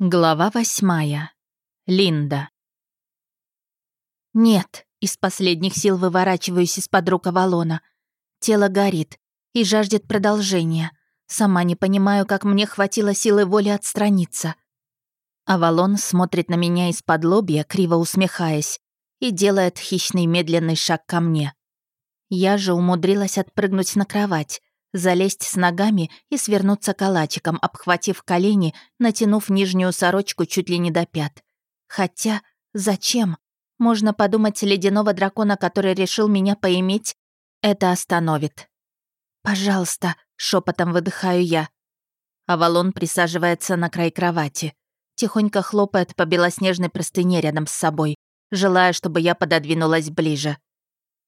Глава восьмая. Линда. Нет, из последних сил выворачиваюсь из-под рук Авалона. Тело горит и жаждет продолжения. Сама не понимаю, как мне хватило силы воли отстраниться. Авалон смотрит на меня из-под лобья, криво усмехаясь, и делает хищный медленный шаг ко мне. Я же умудрилась отпрыгнуть на кровать, залезть с ногами и свернуться калачиком, обхватив колени, натянув нижнюю сорочку чуть ли не до пят. Хотя, зачем? Можно подумать, ледяного дракона, который решил меня поиметь, это остановит. «Пожалуйста», — шепотом выдыхаю я. Авалон присаживается на край кровати. Тихонько хлопает по белоснежной простыне рядом с собой, желая, чтобы я пододвинулась ближе.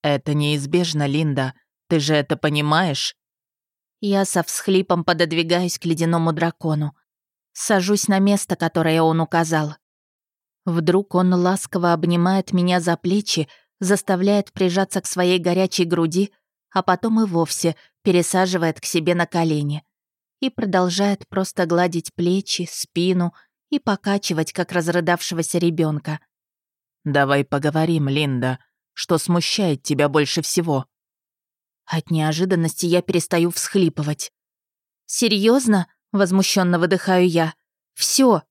«Это неизбежно, Линда. Ты же это понимаешь?» Я со всхлипом пододвигаюсь к ледяному дракону. Сажусь на место, которое он указал. Вдруг он ласково обнимает меня за плечи, заставляет прижаться к своей горячей груди, а потом и вовсе пересаживает к себе на колени и продолжает просто гладить плечи, спину и покачивать, как разрыдавшегося ребенка. «Давай поговорим, Линда. Что смущает тебя больше всего?» От неожиданности я перестаю всхлипывать. Серьезно? возмущенно выдыхаю я. Все.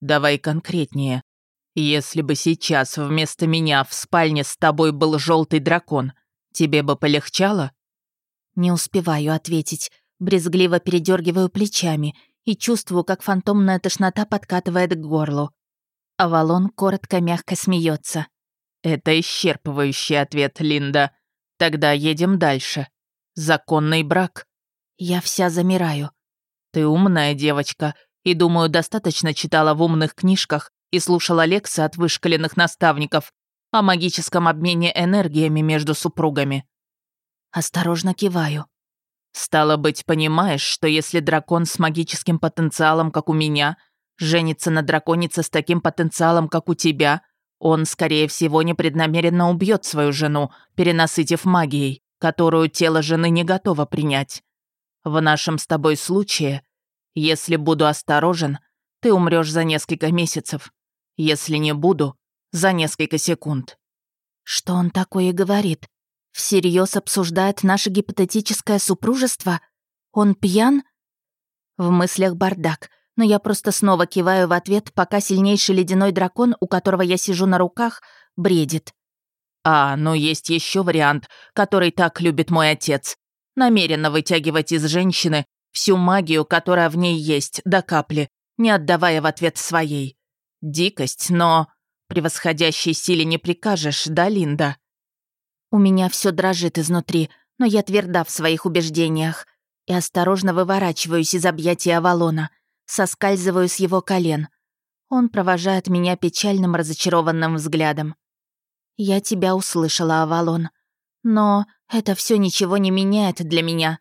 Давай конкретнее. Если бы сейчас вместо меня в спальне с тобой был желтый дракон, тебе бы полегчало? Не успеваю ответить, брезгливо передергиваю плечами и чувствую, как фантомная тошнота подкатывает к горлу. Авалон коротко-мягко смеется. Это исчерпывающий ответ, Линда. Тогда едем дальше. Законный брак. Я вся замираю. Ты умная девочка, и, думаю, достаточно читала в умных книжках и слушала лекции от вышкаленных наставников о магическом обмене энергиями между супругами. Осторожно киваю. Стало быть, понимаешь, что если дракон с магическим потенциалом, как у меня, женится на драконице с таким потенциалом, как у тебя, он, скорее всего, непреднамеренно убьет свою жену, перенасытив магией, которую тело жены не готово принять. В нашем с тобой случае, если буду осторожен, ты умрешь за несколько месяцев. Если не буду, за несколько секунд. Что он такое говорит? Всерьез обсуждает наше гипотетическое супружество? Он пьян? В мыслях бардак — но я просто снова киваю в ответ, пока сильнейший ледяной дракон, у которого я сижу на руках, бредит. «А, но есть еще вариант, который так любит мой отец. Намеренно вытягивать из женщины всю магию, которая в ней есть, до капли, не отдавая в ответ своей. Дикость, но превосходящей силе не прикажешь, да, Линда?» У меня все дрожит изнутри, но я тверда в своих убеждениях и осторожно выворачиваюсь из объятия Авалона — соскальзываю с его колен. Он провожает меня печальным разочарованным взглядом. «Я тебя услышала, Авалон. Но это все ничего не меняет для меня».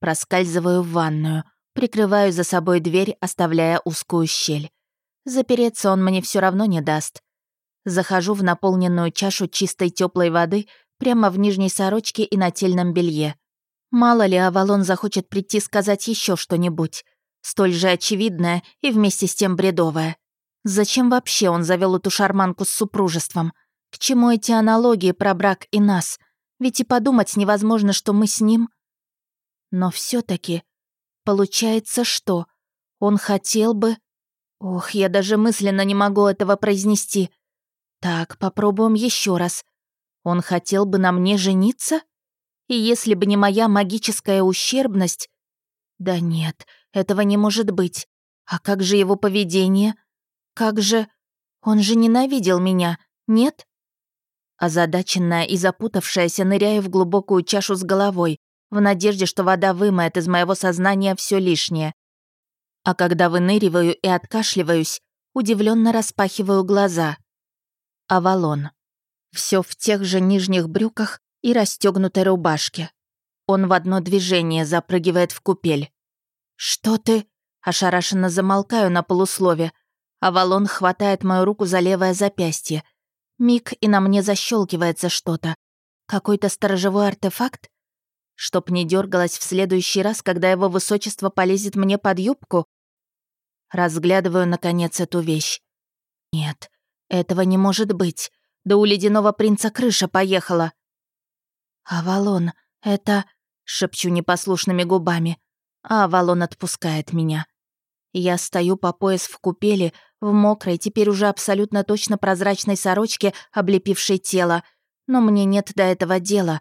Проскальзываю в ванную, прикрываю за собой дверь, оставляя узкую щель. Запереться он мне все равно не даст. Захожу в наполненную чашу чистой теплой воды прямо в нижней сорочке и нательном белье. Мало ли Авалон захочет прийти сказать еще что-нибудь столь же очевидное и вместе с тем бредовое. Зачем вообще он завел эту шарманку с супружеством? К чему эти аналогии про брак и нас? Ведь и подумать невозможно, что мы с ним... Но все таки получается, что он хотел бы... Ох, я даже мысленно не могу этого произнести. Так, попробуем еще раз. Он хотел бы на мне жениться? И если бы не моя магическая ущербность... Да нет, этого не может быть. А как же его поведение? Как же... Он же ненавидел меня, нет? Озадаченная и запутавшаяся ныряю в глубокую чашу с головой, в надежде, что вода вымоет из моего сознания все лишнее. А когда выныриваю и откашливаюсь, удивленно распахиваю глаза. Авалон. Все в тех же нижних брюках и расстегнутой рубашке. Он в одно движение запрыгивает в купель. «Что ты?» Ошарашенно замолкаю на полуслове. Авалон хватает мою руку за левое запястье. Миг, и на мне защелкивается что-то. Какой-то сторожевой артефакт? Чтоб не дергалась в следующий раз, когда его высочество полезет мне под юбку? Разглядываю, наконец, эту вещь. Нет, этого не может быть. Да у ледяного принца крыша поехала. «Авалон, это...» — шепчу непослушными губами. А Авалон отпускает меня. Я стою по пояс в купели, в мокрой, теперь уже абсолютно точно прозрачной сорочке, облепившей тело. Но мне нет до этого дела,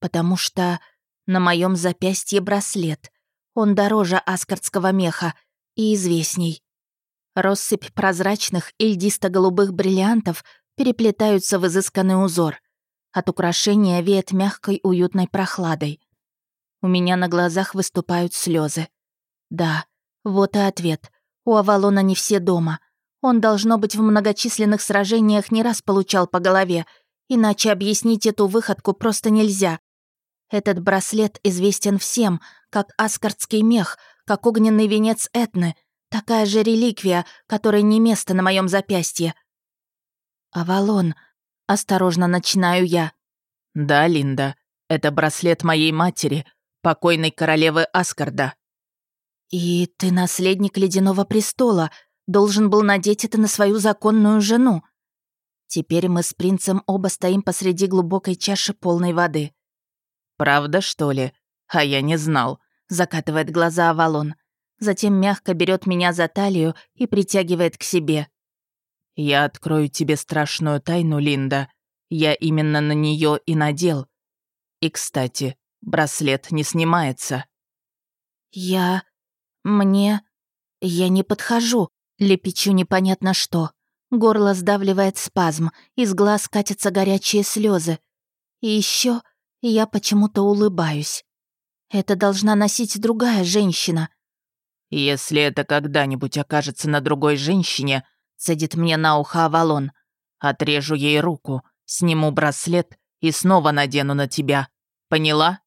потому что на моем запястье браслет. Он дороже аскардского меха и известней. Россыпь прозрачных и льдисто-голубых бриллиантов переплетаются в изысканный узор. От украшения веет мягкой уютной прохладой. У меня на глазах выступают слезы. Да, вот и ответ. У Авалона не все дома. Он, должно быть, в многочисленных сражениях не раз получал по голове, иначе объяснить эту выходку просто нельзя. Этот браслет известен всем, как аскардский мех, как огненный венец Этны, такая же реликвия, которой не место на моем запястье. «Авалон», — осторожно начинаю я. «Да, Линда, это браслет моей матери, покойной королевы Аскарда». «И ты наследник Ледяного престола, должен был надеть это на свою законную жену». Теперь мы с принцем оба стоим посреди глубокой чаши полной воды. «Правда, что ли? А я не знал», — закатывает глаза Авалон. Затем мягко берет меня за талию и притягивает к себе. «Я открою тебе страшную тайну, Линда. Я именно на нее и надел. И, кстати, браслет не снимается». «Я... мне... я не подхожу», — лепечу непонятно что. Горло сдавливает спазм, из глаз катятся горячие слезы. И еще я почему-то улыбаюсь. Это должна носить другая женщина. «Если это когда-нибудь окажется на другой женщине», — цедит мне на ухо Авалон, «отрежу ей руку, сниму браслет и снова надену на тебя. Поняла?»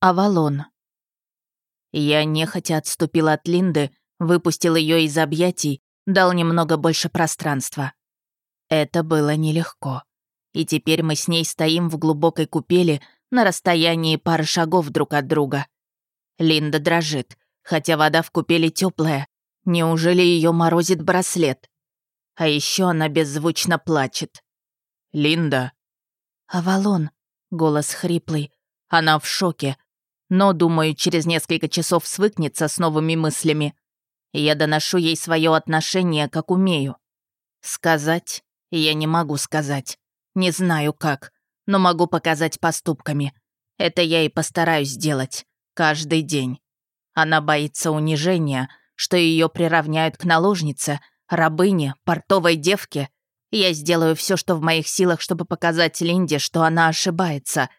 Авалон. Я нехотя отступил от Линды, выпустил ее из объятий, дал немного больше пространства. Это было нелегко и теперь мы с ней стоим в глубокой купели на расстоянии пары шагов друг от друга. Линда дрожит, хотя вода в купели теплая. Неужели ее морозит браслет? А еще она беззвучно плачет. «Линда!» «Авалон!» — голос хриплый. Она в шоке, но, думаю, через несколько часов свыкнется с новыми мыслями. Я доношу ей свое отношение, как умею. Сказать я не могу сказать. Не знаю как, но могу показать поступками. Это я и постараюсь сделать. Каждый день. Она боится унижения, что ее приравняют к наложнице, рабыне, портовой девке. Я сделаю все, что в моих силах, чтобы показать Линде, что она ошибается.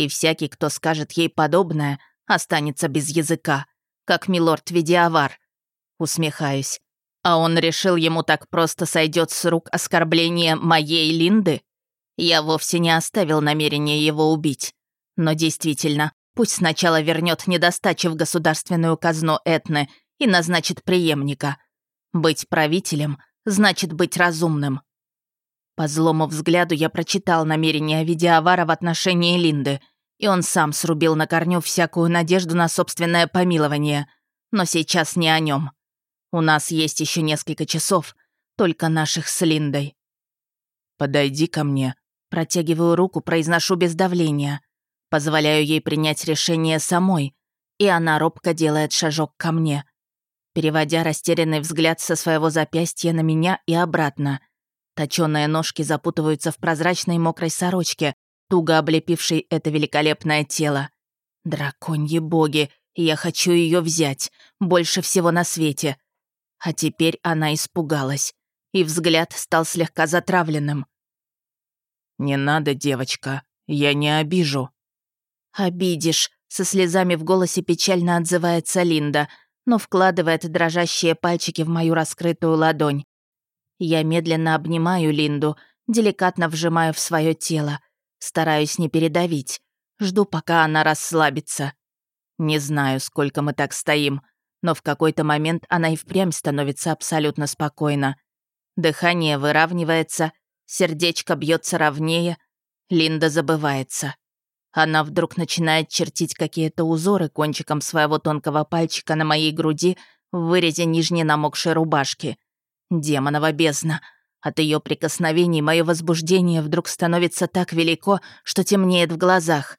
И всякий, кто скажет ей подобное, останется без языка, как милорд Видиавар. Усмехаюсь. А он решил, ему так просто сойдет с рук оскорбление моей Линды? Я вовсе не оставил намерения его убить. Но действительно, пусть сначала вернет недостачи в государственную казну Этны и назначит преемника. Быть правителем значит быть разумным. По злому взгляду я прочитал намерения Видиавара в отношении Линды, и он сам срубил на корню всякую надежду на собственное помилование. Но сейчас не о нем. У нас есть еще несколько часов, только наших с Линдой. «Подойди ко мне», Протягиваю руку, произношу без давления. Позволяю ей принять решение самой, и она робко делает шажок ко мне, переводя растерянный взгляд со своего запястья на меня и обратно. Точёные ножки запутываются в прозрачной мокрой сорочке, туго облепившей это великолепное тело. Драконьи боги, я хочу ее взять, больше всего на свете. А теперь она испугалась, и взгляд стал слегка затравленным. «Не надо, девочка, я не обижу». «Обидишь», — со слезами в голосе печально отзывается Линда, но вкладывает дрожащие пальчики в мою раскрытую ладонь. Я медленно обнимаю Линду, деликатно вжимаю в свое тело, стараюсь не передавить, жду, пока она расслабится. Не знаю, сколько мы так стоим, но в какой-то момент она и впрямь становится абсолютно спокойна. Дыхание выравнивается, Сердечко бьется ровнее, Линда забывается. Она вдруг начинает чертить какие-то узоры кончиком своего тонкого пальчика на моей груди в вырезе нижней намокшей рубашки. Демонова бездна. От ее прикосновений мое возбуждение вдруг становится так велико, что темнеет в глазах.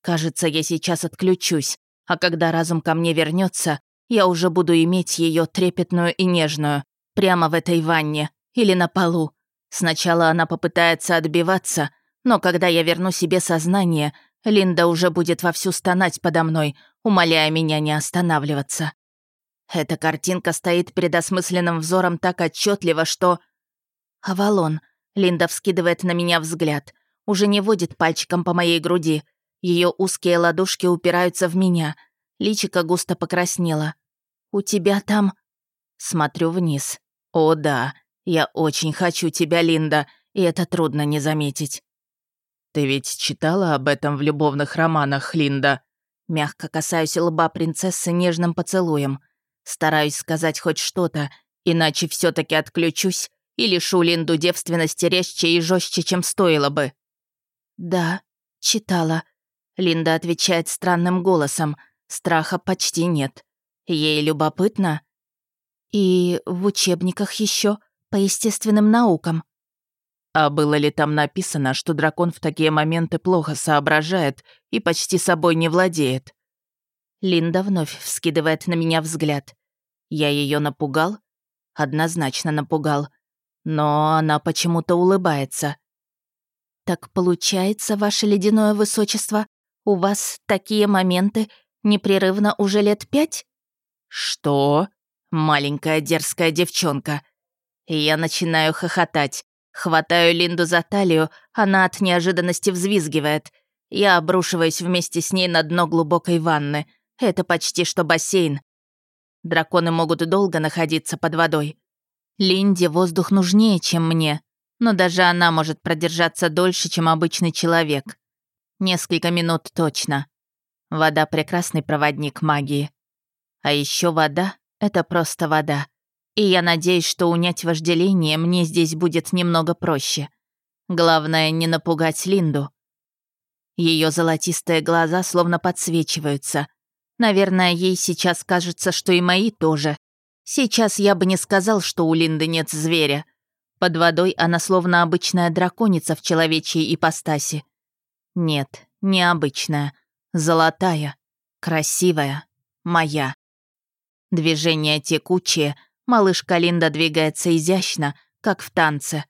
Кажется, я сейчас отключусь, а когда разум ко мне вернется, я уже буду иметь ее трепетную и нежную, прямо в этой ванне или на полу. Сначала она попытается отбиваться, но когда я верну себе сознание, Линда уже будет вовсю стонать подо мной, умоляя меня не останавливаться. Эта картинка стоит перед осмысленным взором так отчетливо, что... «Авалон», — Линда вскидывает на меня взгляд, уже не водит пальчиком по моей груди. Ее узкие ладошки упираются в меня. Личико густо покраснело. «У тебя там...» Смотрю вниз. «О да, я очень хочу тебя, Линда, и это трудно не заметить». «Ты ведь читала об этом в любовных романах, Линда?» Мягко касаюсь лба принцессы нежным поцелуем. Стараюсь сказать хоть что-то, иначе все таки отключусь и лишу Линду девственности резче и жестче, чем стоило бы. «Да, читала», — Линда отвечает странным голосом. Страха почти нет. Ей любопытно. И в учебниках еще по естественным наукам. А было ли там написано, что дракон в такие моменты плохо соображает и почти собой не владеет? Линда вновь вскидывает на меня взгляд. Я ее напугал? Однозначно напугал. Но она почему-то улыбается. «Так получается, ваше ледяное высочество, у вас такие моменты непрерывно уже лет пять?» «Что?» Маленькая дерзкая девчонка. Я начинаю хохотать. Хватаю Линду за талию, она от неожиданности взвизгивает. Я обрушиваюсь вместе с ней на дно глубокой ванны. Это почти что бассейн. Драконы могут долго находиться под водой. Линде воздух нужнее, чем мне, но даже она может продержаться дольше, чем обычный человек. Несколько минут точно. Вода — прекрасный проводник магии. А еще вода — это просто вода. И я надеюсь, что унять вожделение мне здесь будет немного проще. Главное, не напугать Линду. Ее золотистые глаза словно подсвечиваются. Наверное, ей сейчас кажется, что и мои тоже. Сейчас я бы не сказал, что у Линды нет зверя. Под водой она словно обычная драконица в человечьей ипостаси. Нет, необычная. Золотая. Красивая. Моя. Движения текучие, Малышка Линда двигается изящно, как в танце.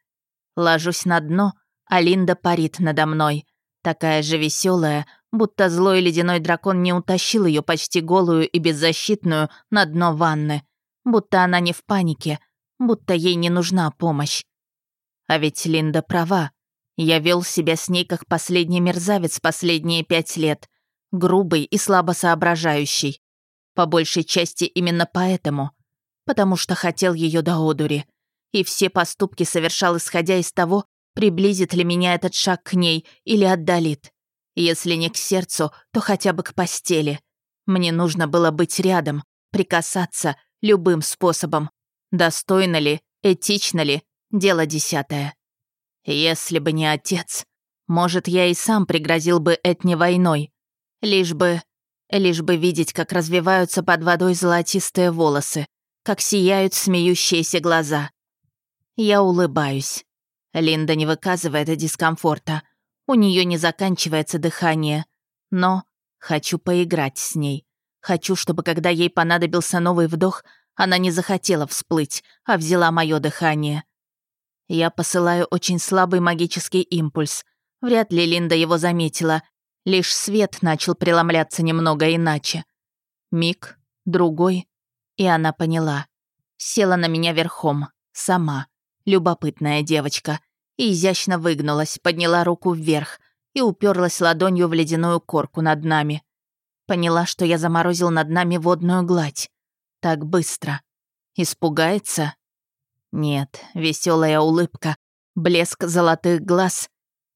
Ложусь на дно, а Линда парит надо мной. Такая же веселая, будто злой ледяной дракон не утащил ее почти голую и беззащитную на дно ванны. Будто она не в панике, будто ей не нужна помощь. А ведь Линда права. Я вел себя с ней как последний мерзавец последние пять лет. Грубый и слабо соображающий. По большей части именно поэтому потому что хотел ее до одури. И все поступки совершал, исходя из того, приблизит ли меня этот шаг к ней или отдалит. Если не к сердцу, то хотя бы к постели. Мне нужно было быть рядом, прикасаться любым способом. Достойно ли, этично ли, дело десятое. Если бы не отец, может, я и сам пригрозил бы Этне войной. Лишь бы... Лишь бы видеть, как развиваются под водой золотистые волосы, как сияют смеющиеся глаза. Я улыбаюсь. Линда не выказывает дискомфорта. У нее не заканчивается дыхание. Но хочу поиграть с ней. Хочу, чтобы когда ей понадобился новый вдох, она не захотела всплыть, а взяла мое дыхание. Я посылаю очень слабый магический импульс. Вряд ли Линда его заметила. Лишь свет начал преломляться немного иначе. Миг, другой, и она поняла. Села на меня верхом. Сама. Любопытная девочка. И изящно выгнулась, подняла руку вверх и уперлась ладонью в ледяную корку над нами. Поняла, что я заморозил над нами водную гладь. Так быстро. Испугается? Нет, веселая улыбка, блеск золотых глаз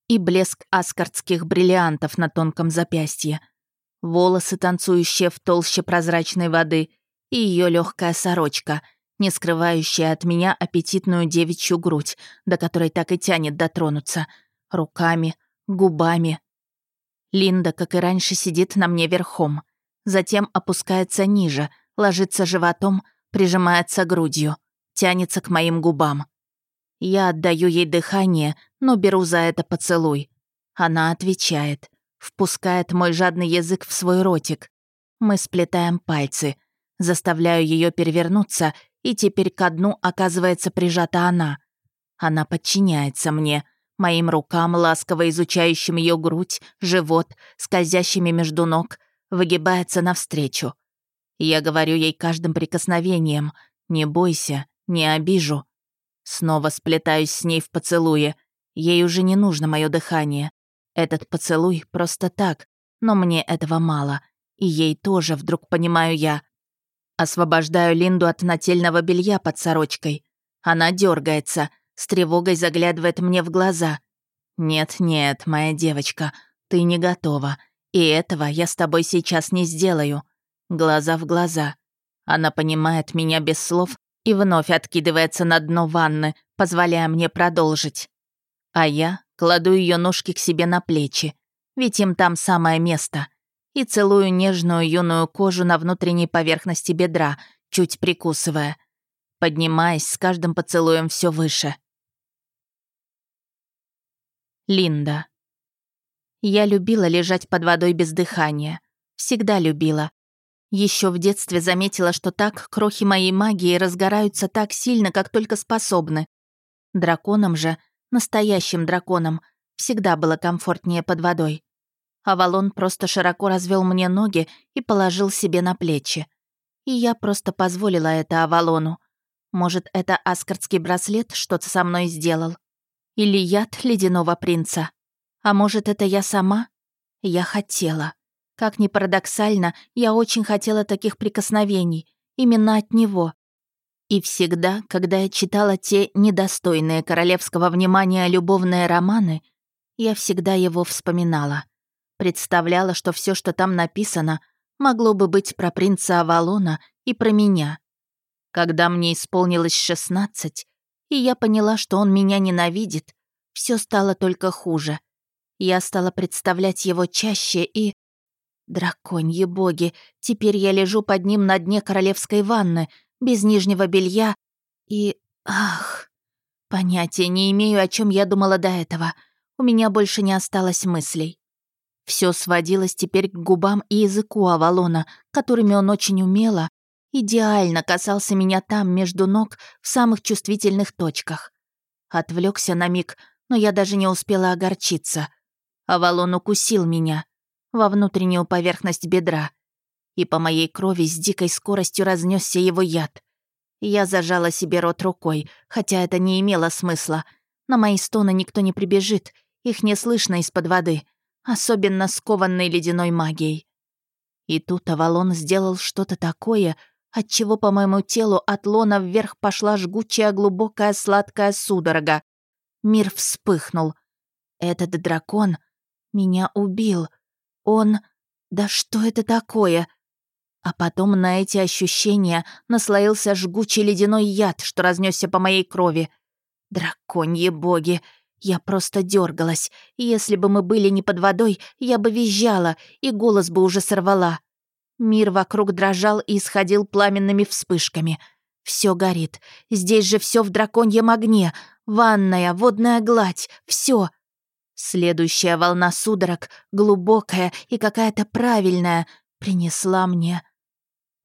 и блеск аскардских бриллиантов на тонком запястье. Волосы, танцующие в толще прозрачной воды — и ее легкая сорочка, не скрывающая от меня аппетитную девичью грудь, до которой так и тянет дотронуться, руками, губами. Линда, как и раньше, сидит на мне верхом. Затем опускается ниже, ложится животом, прижимается грудью, тянется к моим губам. Я отдаю ей дыхание, но беру за это поцелуй. Она отвечает, впускает мой жадный язык в свой ротик. Мы сплетаем пальцы, заставляю ее перевернуться, и теперь ко дну оказывается прижата она. Она подчиняется мне, моим рукам, ласково изучающим ее грудь, живот, скользящими между ног, выгибается навстречу. Я говорю ей каждым прикосновением «Не бойся, не обижу». Снова сплетаюсь с ней в поцелуе. Ей уже не нужно мое дыхание. Этот поцелуй просто так, но мне этого мало. И ей тоже, вдруг понимаю я. Освобождаю Линду от нательного белья под сорочкой. Она дергается, с тревогой заглядывает мне в глаза. «Нет-нет, моя девочка, ты не готова. И этого я с тобой сейчас не сделаю». Глаза в глаза. Она понимает меня без слов и вновь откидывается на дно ванны, позволяя мне продолжить. А я Кладу ее ножки к себе на плечи, ведь им там самое место. И целую нежную юную кожу на внутренней поверхности бедра, чуть прикусывая. Поднимаясь с каждым поцелуем все выше. Линда. Я любила лежать под водой без дыхания. Всегда любила. Еще в детстве заметила, что так крохи моей магии разгораются так сильно, как только способны. Драконам же — настоящим драконом, всегда было комфортнее под водой. Авалон просто широко развел мне ноги и положил себе на плечи. И я просто позволила это Авалону. Может, это аскардский браслет что-то со мной сделал? Или яд ледяного принца? А может, это я сама? Я хотела. Как ни парадоксально, я очень хотела таких прикосновений. Именно от него. И всегда, когда я читала те недостойные королевского внимания любовные романы, я всегда его вспоминала. Представляла, что все, что там написано, могло бы быть про принца Авалона и про меня. Когда мне исполнилось 16, и я поняла, что он меня ненавидит, все стало только хуже. Я стала представлять его чаще и... Драконьи боги, теперь я лежу под ним на дне королевской ванны, без нижнего белья и... Ах... Понятия не имею, о чем я думала до этого. У меня больше не осталось мыслей. Все сводилось теперь к губам и языку Авалона, которыми он очень умело, идеально касался меня там, между ног, в самых чувствительных точках. Отвлекся на миг, но я даже не успела огорчиться. Авалон укусил меня во внутреннюю поверхность бедра и по моей крови с дикой скоростью разнесся его яд. Я зажала себе рот рукой, хотя это не имело смысла. На мои стоны никто не прибежит, их не слышно из-под воды, особенно скованной ледяной магией. И тут Авалон сделал что-то такое, отчего по моему телу от лона вверх пошла жгучая глубокая сладкая судорога. Мир вспыхнул. Этот дракон меня убил. Он... Да что это такое? А потом на эти ощущения наслоился жгучий ледяной яд, что разнесся по моей крови. Драконьи боги! Я просто дергалась. Если бы мы были не под водой, я бы визжала, и голос бы уже сорвала. Мир вокруг дрожал и исходил пламенными вспышками. Все горит. Здесь же все в драконьем огне. Ванная, водная гладь, все. Следующая волна судорог, глубокая и какая-то правильная, принесла мне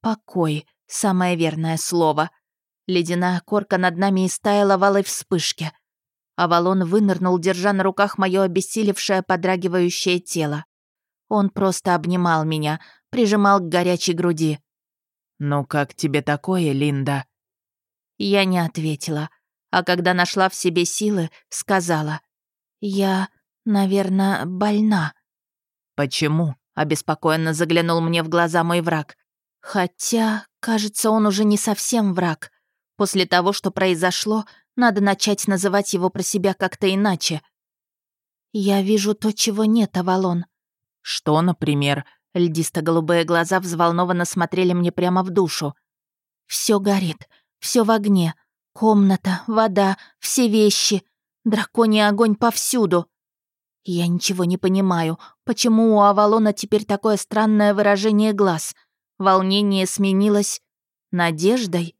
Покой — самое верное слово. Ледяная корка над нами истаяла в алой вспышке. Авалон вынырнул, держа на руках мое обессилевшее подрагивающее тело. Он просто обнимал меня, прижимал к горячей груди. «Ну как тебе такое, Линда?» Я не ответила, а когда нашла в себе силы, сказала. «Я, наверное, больна». «Почему?» — обеспокоенно заглянул мне в глаза мой враг. Хотя, кажется, он уже не совсем враг. После того, что произошло, надо начать называть его про себя как-то иначе. «Я вижу то, чего нет, Авалон». «Что, например?» Льдисто-голубые глаза взволнованно смотрели мне прямо в душу. Все горит, все в огне. Комната, вода, все вещи. Драконий огонь повсюду. Я ничего не понимаю, почему у Авалона теперь такое странное выражение глаз. Волнение сменилось надеждой.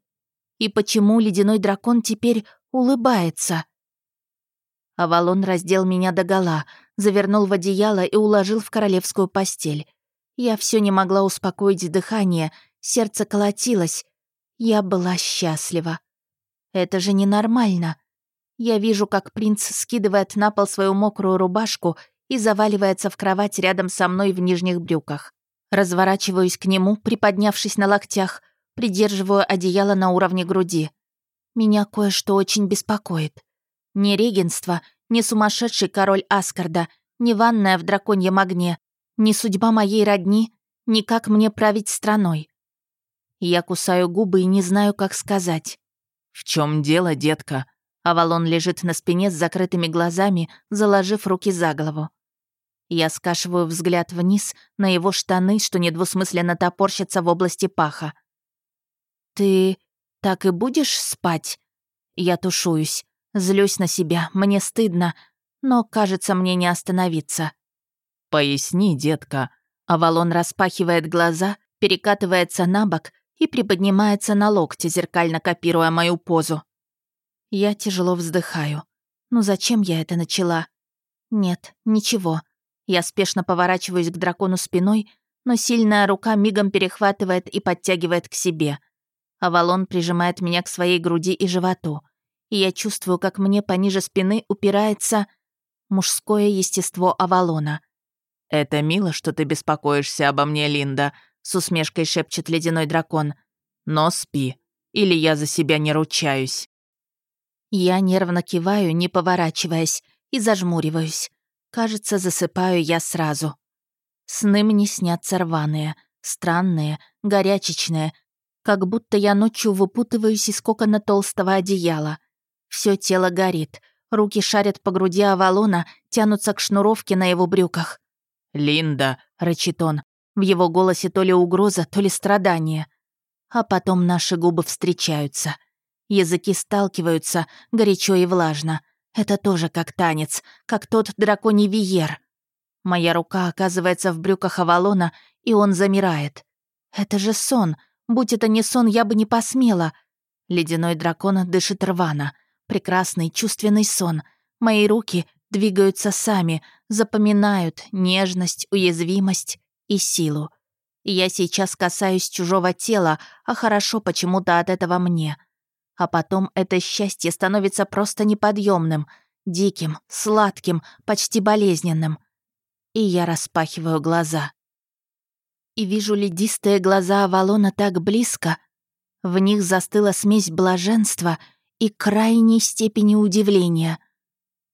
И почему ледяной дракон теперь улыбается? Авалон раздел меня догола, завернул в одеяло и уложил в королевскую постель. Я все не могла успокоить дыхание, сердце колотилось. Я была счастлива. Это же ненормально. Я вижу, как принц скидывает на пол свою мокрую рубашку и заваливается в кровать рядом со мной в нижних брюках. Разворачиваюсь к нему, приподнявшись на локтях, придерживаю одеяло на уровне груди. Меня кое-что очень беспокоит. Ни регенство, ни сумасшедший король Аскарда, ни ванная в драконьем огне, ни судьба моей родни, ни как мне править страной. Я кусаю губы и не знаю, как сказать. «В чем дело, детка?» Авалон лежит на спине с закрытыми глазами, заложив руки за голову. Я скашиваю взгляд вниз на его штаны, что недвусмысленно топорщатся в области паха. «Ты так и будешь спать?» Я тушуюсь, злюсь на себя, мне стыдно, но, кажется, мне не остановиться. «Поясни, детка». Авалон распахивает глаза, перекатывается на бок и приподнимается на локте, зеркально копируя мою позу. Я тяжело вздыхаю. Ну зачем я это начала? Нет, ничего. Я спешно поворачиваюсь к дракону спиной, но сильная рука мигом перехватывает и подтягивает к себе. Авалон прижимает меня к своей груди и животу. И я чувствую, как мне пониже спины упирается мужское естество Авалона. «Это мило, что ты беспокоишься обо мне, Линда», — с усмешкой шепчет ледяной дракон. «Но спи, или я за себя не ручаюсь». Я нервно киваю, не поворачиваясь, и зажмуриваюсь. Кажется, засыпаю я сразу. Сны мне снятся рваные, странные, горячечные, как будто я ночью выпутываюсь из кокона толстого одеяла. Все тело горит, руки шарят по груди Авалона, тянутся к шнуровке на его брюках. «Линда!» — рычит он. В его голосе то ли угроза, то ли страдание. А потом наши губы встречаются — Языки сталкиваются, горячо и влажно. Это тоже как танец, как тот драконий виер. Моя рука оказывается в брюках Авалона, и он замирает. Это же сон. Будь это не сон, я бы не посмела. Ледяной дракон дышит рвано. Прекрасный, чувственный сон. Мои руки двигаются сами, запоминают нежность, уязвимость и силу. Я сейчас касаюсь чужого тела, а хорошо почему-то от этого мне. А потом это счастье становится просто неподъемным, диким, сладким, почти болезненным. И я распахиваю глаза. И вижу ледистые глаза Авалона так близко. В них застыла смесь блаженства и крайней степени удивления.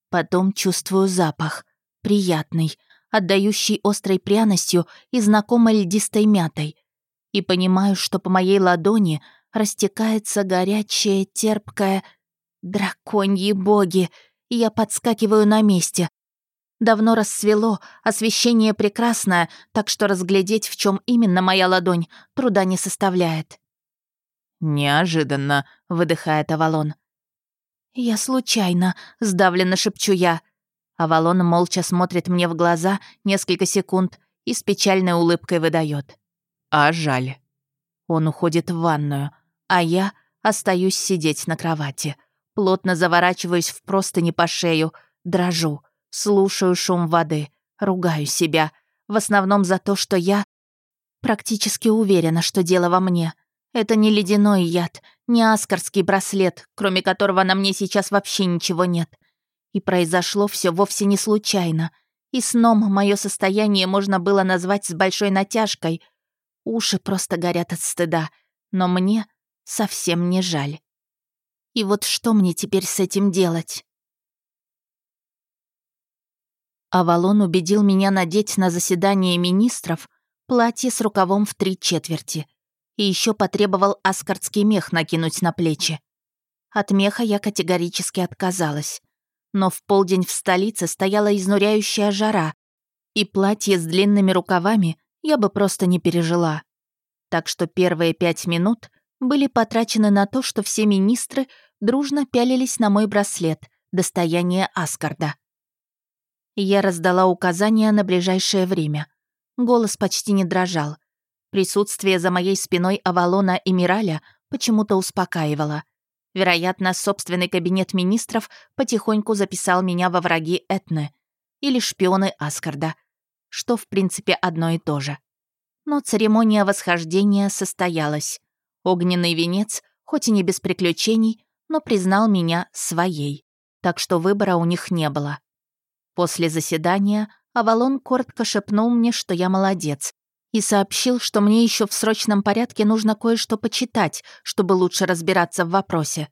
Потом чувствую запах, приятный, отдающий острой пряностью и знакомой льдистой мятой. И понимаю, что по моей ладони растекается горячее, терпкое... Драконьи боги! Я подскакиваю на месте. Давно рассвело, освещение прекрасное, так что разглядеть, в чем именно моя ладонь, труда не составляет. «Неожиданно», — выдыхает Авалон. «Я случайно», — сдавленно шепчу я. Авалон молча смотрит мне в глаза несколько секунд и с печальной улыбкой выдает. «А жаль». Он уходит в ванную а я остаюсь сидеть на кровати. Плотно заворачиваюсь в простыни по шею, дрожу, слушаю шум воды, ругаю себя. В основном за то, что я практически уверена, что дело во мне. Это не ледяной яд, не аскарский браслет, кроме которого на мне сейчас вообще ничего нет. И произошло все вовсе не случайно. И сном мое состояние можно было назвать с большой натяжкой. Уши просто горят от стыда. Но мне совсем не жаль. И вот что мне теперь с этим делать? Авалон убедил меня надеть на заседание министров платье с рукавом в три четверти и еще потребовал аскардский мех накинуть на плечи. От меха я категорически отказалась. Но в полдень в столице стояла изнуряющая жара, и платье с длинными рукавами я бы просто не пережила. Так что первые пять минут были потрачены на то, что все министры дружно пялились на мой браслет, достояние Аскарда. Я раздала указания на ближайшее время. Голос почти не дрожал. Присутствие за моей спиной Авалона и Мираля почему-то успокаивало. Вероятно, собственный кабинет министров потихоньку записал меня во враги Этны или шпионы Аскарда, что, в принципе, одно и то же. Но церемония восхождения состоялась. Огненный венец, хоть и не без приключений, но признал меня своей, так что выбора у них не было. После заседания Авалон коротко шепнул мне, что я молодец, и сообщил, что мне еще в срочном порядке нужно кое-что почитать, чтобы лучше разбираться в вопросе.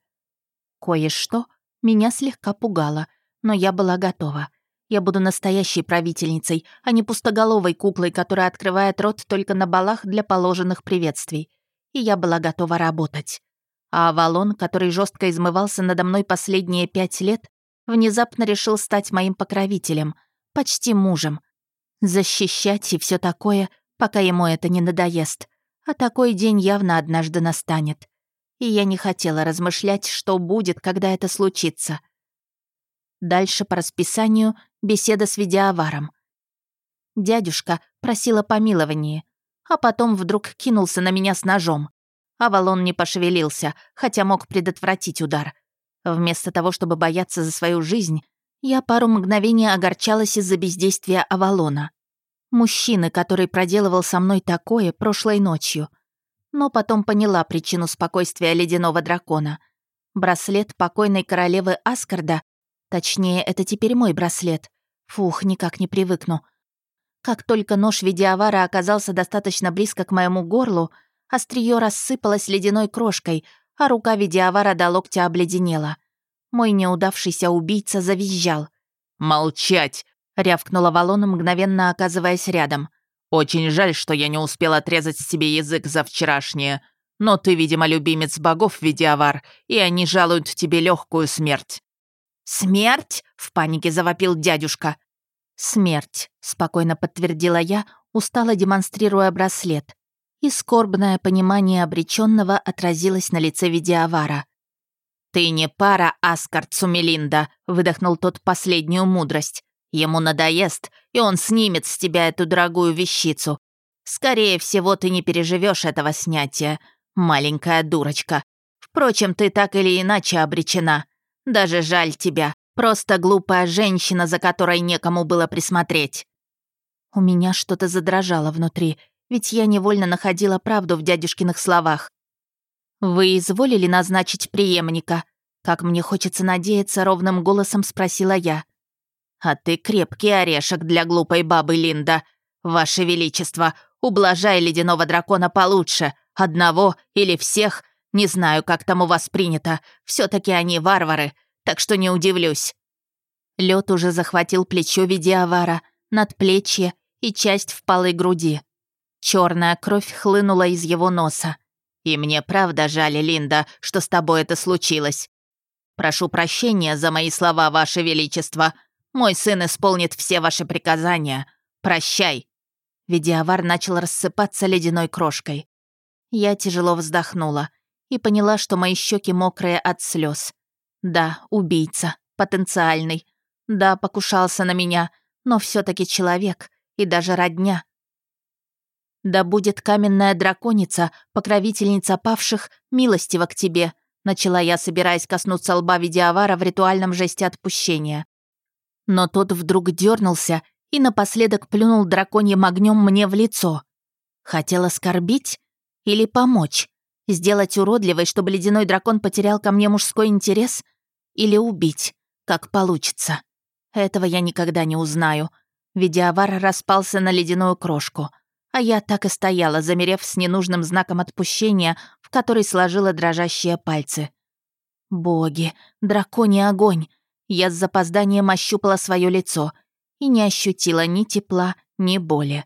Кое-что меня слегка пугало, но я была готова. Я буду настоящей правительницей, а не пустоголовой куклой, которая открывает рот только на балах для положенных приветствий. И я была готова работать. А Авалон, который жестко измывался надо мной последние пять лет, внезапно решил стать моим покровителем, почти мужем. Защищать и все такое — пока ему это не надоест. А такой день явно однажды настанет. И я не хотела размышлять, что будет, когда это случится. Дальше по расписанию беседа с видеоваром. Дядюшка просила помилования, а потом вдруг кинулся на меня с ножом. Авалон не пошевелился, хотя мог предотвратить удар. Вместо того, чтобы бояться за свою жизнь, я пару мгновений огорчалась из-за бездействия Авалона мужчины, который проделывал со мной такое прошлой ночью. Но потом поняла причину спокойствия ледяного дракона. Браслет покойной королевы Аскарда, точнее, это теперь мой браслет. Фух, никак не привыкну. Как только нож видеовара оказался достаточно близко к моему горлу, острие рассыпалось ледяной крошкой, а рука видеовара до локтя обледенела. Мой неудавшийся убийца завизжал. «Молчать!» — рявкнула Валона, мгновенно оказываясь рядом. «Очень жаль, что я не успел отрезать себе язык за вчерашнее. Но ты, видимо, любимец богов, Видиавар, и они жалуют тебе легкую смерть». «Смерть?» — в панике завопил дядюшка. «Смерть», — спокойно подтвердила я, устало демонстрируя браслет. И скорбное понимание обреченного отразилось на лице Видиавара. «Ты не пара, Аскард Сумелинда», — выдохнул тот последнюю мудрость. Ему надоест, и он снимет с тебя эту дорогую вещицу. Скорее всего, ты не переживешь этого снятия, маленькая дурочка. Впрочем, ты так или иначе обречена. Даже жаль тебя. Просто глупая женщина, за которой некому было присмотреть». У меня что-то задрожало внутри, ведь я невольно находила правду в дядюшкиных словах. «Вы изволили назначить преемника?» Как мне хочется надеяться, ровным голосом спросила я. «А ты крепкий орешек для глупой бабы Линда. Ваше Величество, ублажай ледяного дракона получше. Одного или всех. Не знаю, как там у вас принято. все таки они варвары, так что не удивлюсь». Лед уже захватил плечо видеовара, надплечье и часть впалой груди. Черная кровь хлынула из его носа. «И мне правда жаль, Линда, что с тобой это случилось. Прошу прощения за мои слова, Ваше Величество», мой сын исполнит все ваши приказания. Прощай!» Видеовар начал рассыпаться ледяной крошкой. Я тяжело вздохнула и поняла, что мои щеки мокрые от слез. Да, убийца, потенциальный. Да, покушался на меня, но все таки человек и даже родня. «Да будет каменная драконица, покровительница павших, милостива к тебе», начала я, собираясь коснуться лба Видеовара в ритуальном жесте отпущения. Но тот вдруг дернулся и напоследок плюнул драконьим огнем мне в лицо. Хотел оскорбить или помочь? Сделать уродливой, чтобы ледяной дракон потерял ко мне мужской интерес? Или убить, как получится? Этого я никогда не узнаю. Видеовар распался на ледяную крошку, а я так и стояла, замерев с ненужным знаком отпущения, в который сложила дрожащие пальцы. Боги, драконий огонь! Я с запозданием ощупала свое лицо и не ощутила ни тепла, ни боли.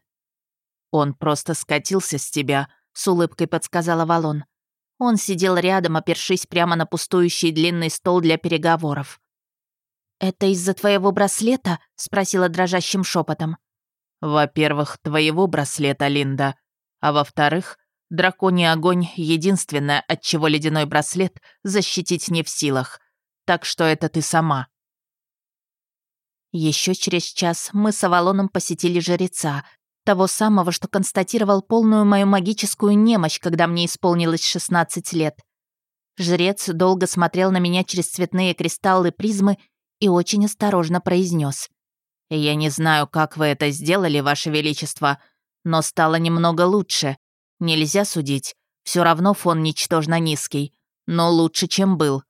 «Он просто скатился с тебя», — с улыбкой подсказала Валон. Он сидел рядом, опершись прямо на пустующий длинный стол для переговоров. «Это из-за твоего браслета?» — спросила дрожащим шепотом. «Во-первых, твоего браслета, Линда. А во-вторых, драконий огонь — единственное, от чего ледяной браслет защитить не в силах. Так что это ты сама». Еще через час мы с Авалоном посетили жреца, того самого, что констатировал полную мою магическую немощь, когда мне исполнилось 16 лет. Жрец долго смотрел на меня через цветные кристаллы призмы и очень осторожно произнес: «Я не знаю, как вы это сделали, Ваше Величество, но стало немного лучше. Нельзя судить. Все равно фон ничтожно низкий, но лучше, чем был».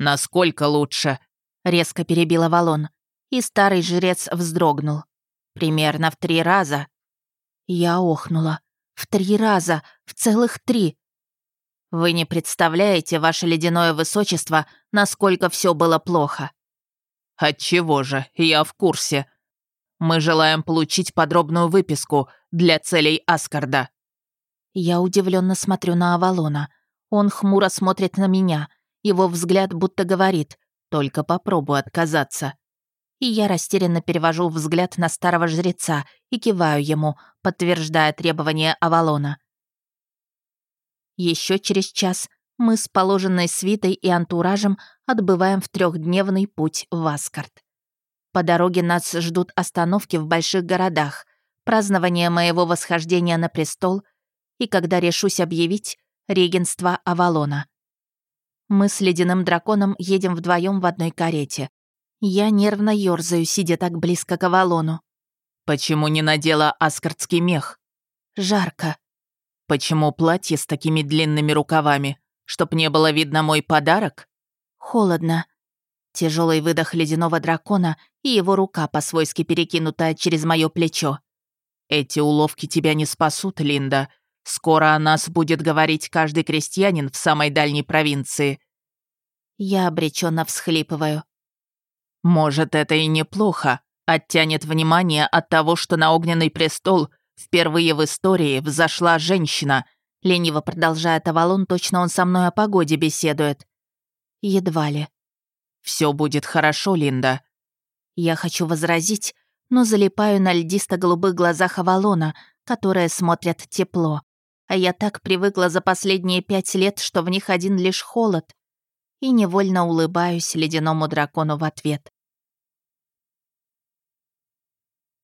«Насколько лучше?» — резко перебил Авалон. И старый жрец вздрогнул. «Примерно в три раза». Я охнула. «В три раза! В целых три!» «Вы не представляете, ваше ледяное высочество, насколько все было плохо». «Отчего же? Я в курсе. Мы желаем получить подробную выписку для целей Аскарда». Я удивленно смотрю на Авалона. Он хмуро смотрит на меня. Его взгляд будто говорит «Только попробуй отказаться» и я растерянно перевожу взгляд на старого жреца и киваю ему, подтверждая требования Авалона. Еще через час мы с положенной свитой и антуражем отбываем в трехдневный путь в Аскарт. По дороге нас ждут остановки в больших городах, празднование моего восхождения на престол и, когда решусь объявить, регенство Авалона. Мы с ледяным драконом едем вдвоем в одной карете, я нервно ёрзаю, сидя так близко к Авалону. «Почему не надела аскардский мех?» «Жарко». «Почему платье с такими длинными рукавами? Чтоб не было видно мой подарок?» «Холодно». Тяжелый выдох ледяного дракона и его рука, по-свойски перекинутая через мое плечо. «Эти уловки тебя не спасут, Линда. Скоро о нас будет говорить каждый крестьянин в самой дальней провинции». Я обреченно всхлипываю. Может, это и неплохо. Оттянет внимание от того, что на огненный престол впервые в истории взошла женщина. Лениво продолжает Авалон, точно он со мной о погоде беседует. Едва ли. Все будет хорошо, Линда. Я хочу возразить, но залипаю на льдисто-голубых глазах Авалона, которые смотрят тепло. А я так привыкла за последние пять лет, что в них один лишь холод. И невольно улыбаюсь ледяному дракону в ответ.